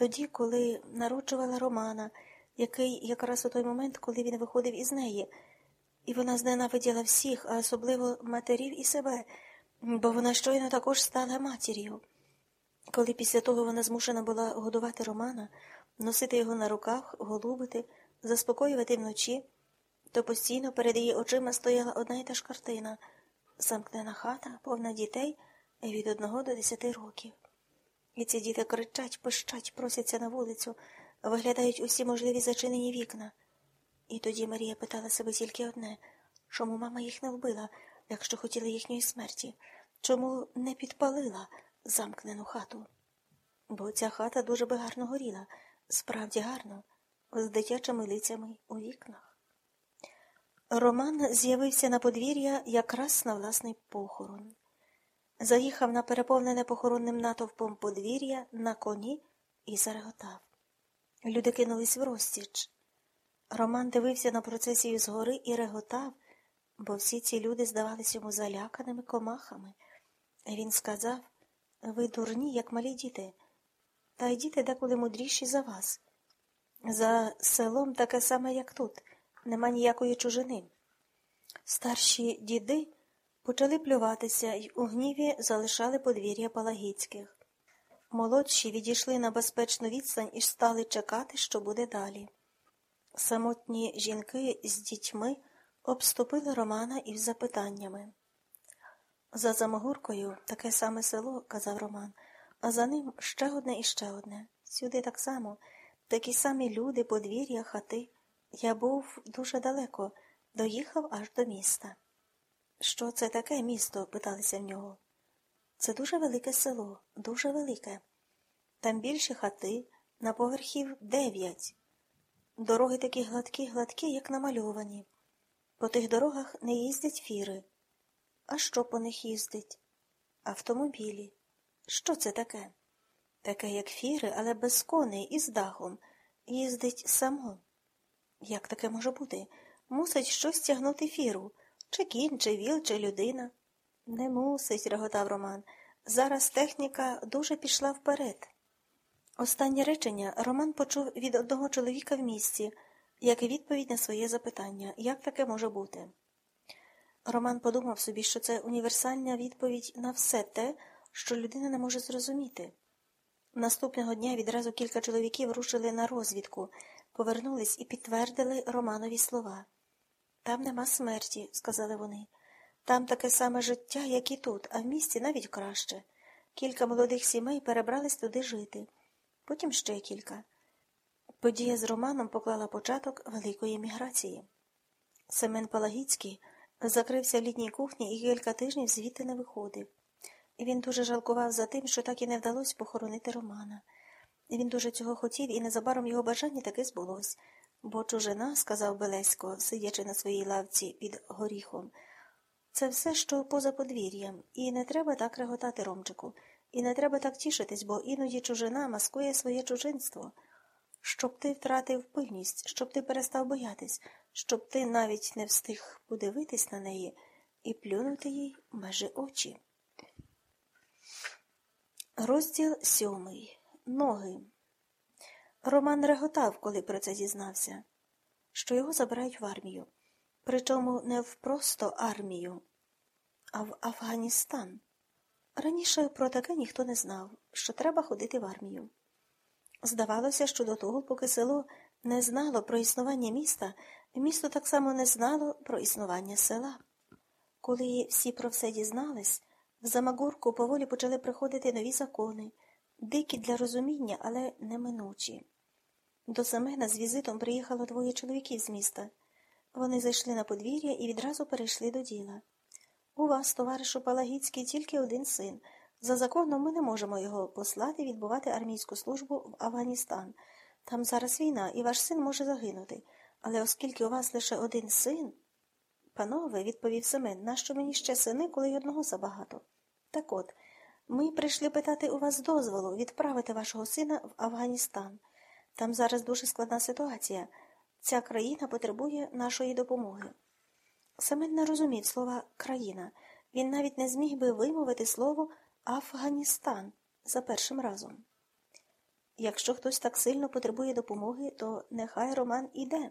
Тоді, коли народжувала Романа, який якраз у той момент, коли він виходив із неї, і вона зненавиділа всіх, а особливо матерів і себе, бо вона щойно також стала матір'ю. Коли після того вона змушена була годувати Романа, носити його на руках, голубити, заспокоювати вночі, то постійно перед її очима стояла одна й та ж картина замкнена хата, повна дітей від одного до десяти років. І ці діти кричать, пищать, просяться на вулицю, виглядають усі можливі зачинені вікна. І тоді Марія питала себе тільки одне чому мама їх не вбила, якщо хотіла їхньої смерті, чому не підпалила замкнену хату? Бо ця хата дуже би гарно горіла, справді гарно, з дитячими лицями у вікнах. Роман з'явився на подвір'я якраз на власний похорон. Заїхав на переповнене похоронним натовпом подвір'я на коні і зареготав. Люди кинулись в розтіч. Роман дивився на процесію згори і реготав, бо всі ці люди здавалися йому заляканими комахами. Він сказав ви дурні, як малі діти, та й діти деколи мудріші за вас. За селом таке саме, як тут, нема ніякої чужини. Старші діди почали плюватися й у гніві залишали подвір'я Палагіцьких. Молодші відійшли на безпечну відстань і стали чекати, що буде далі. Самотні жінки з дітьми обступили Романа із запитаннями. За Замогуркою таке саме село, казав Роман, а за ним ще одне і ще одне. Сюди так само, такі самі люди, подвір'я, хати. Я був дуже далеко, доїхав аж до міста. Що це таке місто? питалися в нього. Це дуже велике село, дуже велике. Там більші хати, на поверхів дев'ять. Дороги такі гладкі, гладкі, як намальовані. По тих дорогах не їздять фіри. А що по них їздить? Автомобілі. Що це таке? Таке, як фіри, але без коней і з дахом. Їздить само. Як таке може бути? Мусить щось тягнути фіру. Чи кінь, чи віл, чи людина. Не мусить, реготав Роман. Зараз техніка дуже пішла вперед. Останнє речення Роман почув від одного чоловіка в місті, як відповідь на своє запитання, як таке може бути. Роман подумав собі, що це універсальна відповідь на все те, що людина не може зрозуміти. Наступного дня відразу кілька чоловіків рушили на розвідку, повернулись і підтвердили Романові слова. Там нема смерті, сказали вони. Там таке саме життя, як і тут, а в місті навіть краще. Кілька молодих сімей перебрались туди жити, потім ще кілька. Подія з Романом поклала початок великої міграції. Семен Палагіцький закрився в літній кухні і кілька тижнів звідти не виходив. Він дуже жалкував за тим, що так і не вдалося похоронити Романа. Він дуже цього хотів, і незабаром його бажання таки збулось. Бо чужина, сказав Белесько, сидячи на своїй лавці під горіхом, це все, що поза подвір'ям, і не треба так реготати, Ромчику, і не треба так тішитись, бо іноді чужина маскує своє чужинство. Щоб ти втратив пильність, щоб ти перестав боятись, щоб ти навіть не встиг подивитись на неї і плюнути їй межі очі. Розділ сьомий. Ноги. Роман реготав, коли про це дізнався, що його забирають в армію. Причому не в просто армію, а в Афганістан. Раніше про таке ніхто не знав, що треба ходити в армію. Здавалося, що до того, поки село не знало про існування міста, місто так само не знало про існування села. Коли всі про все дізнались, в Замагурку поволі почали приходити нові закони, дикі для розуміння, але неминучі. До Семена з візитом приїхало двоє чоловіків з міста. Вони зайшли на подвір'я і відразу перейшли до діла. У вас, товаришу Палагіцький, тільки один син. За законом ми не можемо його послати відбувати армійську службу в Афганістан. Там зараз війна, і ваш син може загинути. Але оскільки у вас лише один син. Панове, відповів Семен, нащо мені ще сини, коли й одного забагато? Так от, ми прийшли питати у вас дозволу відправити вашого сина в Афганістан. Там зараз дуже складна ситуація. Ця країна потребує нашої допомоги. Семен не розумів слова країна. Він навіть не зміг би вимовити слово Афганістан за першим разом. Якщо хтось так сильно потребує допомоги, то нехай Роман іде.